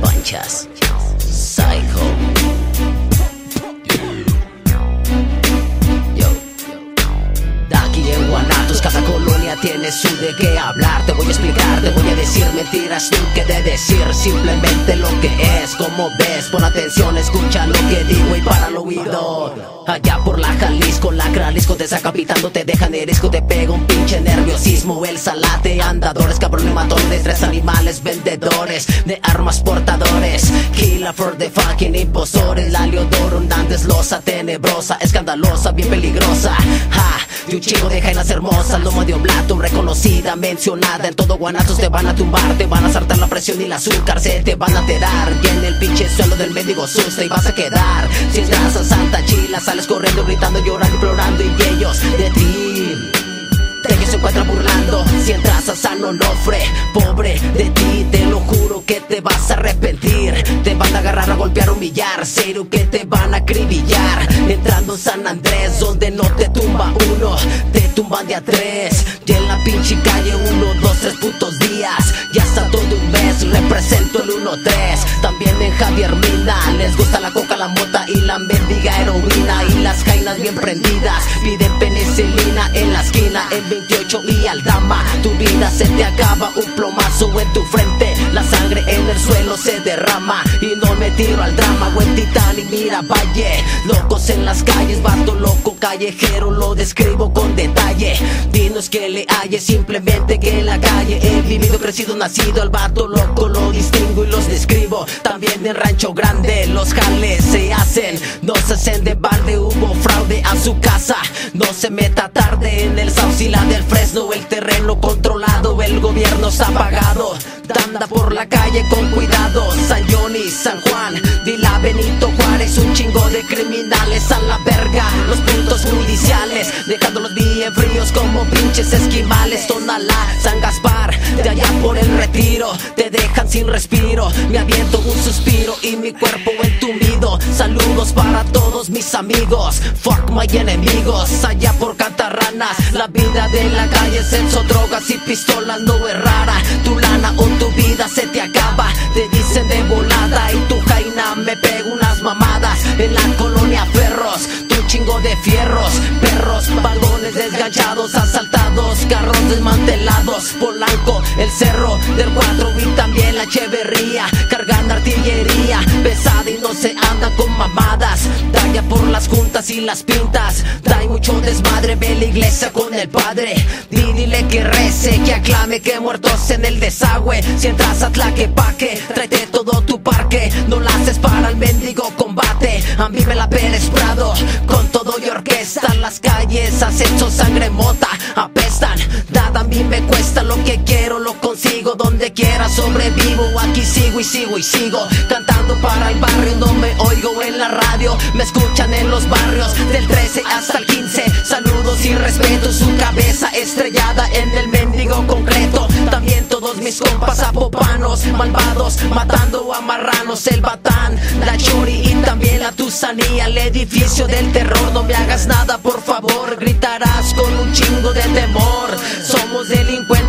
Panchas, Psycho. Yo. Aquí en Guanatos, cada colonia tiene su de qué hablar. Te voy a explicar, te voy a decir mentiras, que de decir simplemente lo que es. Como ves, pon atención, escucha lo que digo y para el oído. Allá por la Jalisco, la Jalisco te saca pitando, te deja nerisco, te pega un nerviosismo. El salate, andadores, cabrón y matones, tres animales vendedores de armas portadores. Killer for the fucking impostores, la Leodoro, Nantes, losa tenebrosa, escandalosa, bien peligrosa. Ja, de un chico de jainas hermosas, lomo de oblato, reconocida, mencionada en todo Guanatos. Te van a tumbar, te van a saltar la presión y el azúcar, se te van a tirar. Y en el pinche suelo del mendigo susto y vas a quedar. Si entras a Santa Chila, sales corriendo, gritando, llorando, implorando y ellos de ti. Ellos se encuentran burlando. Si entras a San Onofre Pobre de ti, te lo juro que te vas a arrepentir. Te van a agarrar a golpear, humillar Cero que te van a acribillar. Entrando en San Andrés Donde no te tumba uno Te tumban de a tres. Y en la pinche calle uno, dos, tres putos días Y hasta todo un mes Represento el 1-3 También en Javier Mina Les gusta la coca, la mota y la mendiga heroína. Y las jainas bien prendidas Piden penicilina en la esquina. En 28 y Aldama Tu vida se te acaba. Un plomazo en tu frente La sangre en el suelo se derrama. Y no me tiro al drama Buen Titanic, mira valle. Locos en las calles, vato loco callejero Lo describo con detalle que le halle simplemente que en la calle. He vivido, crecido, nacido El vato loco lo distingo y los describo. También en Rancho Grande Los jales se hacen. No se hacen de balde Hubo fraude a su casa. No se meta tarde en el Saucila del Fresno El terreno controlado El gobierno ha pagado Anda por la calle con cuidado. San Johnny, San Juan Dila Benito Juárez Un chingo de criminales a la verga. Los puntos judiciales Dejándolos bien fríos como pinches esquimales. Tonalá, San Gaspar De allá por el retiro Te dejan sin respiro. Me aviento un suspiro Y mi cuerpo entumido. Saludos para todos mis amigos Fuck my enemigos. Allá por La vida de la calle Sexo, drogas y pistolas no es rara. Tu lana o tu vida se te acaba. Te dicen de volada Y tu jaina me pega unas mamadas. En la colonia Ferros Tu chingo de fierros. Perros, vagones desganchados Asaltados, carros desmantelados. Polanco, el cerro del 4 Y también la cheverría Cargando artillería pesada juntas y las pintas. Trae mucho desmadre, ve la iglesia con el padre. Di, dile que rece, que aclame Que muertos en el desagüe. Si entras a Tlaquepaque, tráete todo tu parque. No la haces para el mendigo combate. A mí me la Pérez Prado Sobrevivo Aquí sigo y sigo y sigo Cantando para el barrio No me oigo en la radio Me escuchan en los barrios Del 13 hasta el 15 Saludos y respeto Su cabeza estrellada en el mendigo concreto. También todos mis compas apopanos Malvados matando a marranos El batán, la chori y también la tusanía. El edificio del terror No me hagas nada por favor Gritarás con un chingo de temor. Somos delincuentes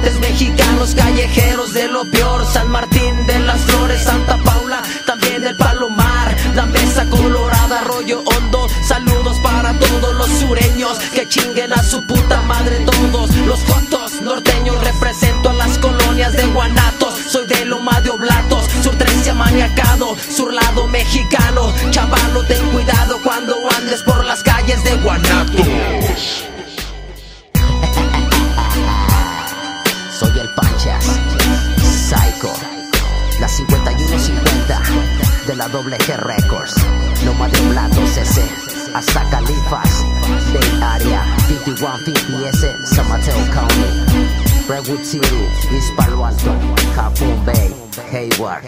mexicanos Callejeros de lo peor San Martín de las Flores Santa Paula También el Palomar La Mesa Colorada Arroyo Hondo Saludos para todos los sureños Que chinguen a su puta madre todos. Los jotos norteños Represento a las colonias de Guanatos Soy de Loma de Oblatos Sur 13 maniacado Sur lado mexicano Chavalo ten cuidado cuando de la doble G Records. Loma de Oblatos ese hasta Califas Bay Area 5150S San Mateo County. Redwood City East Palo Alto Capone Bay Hayward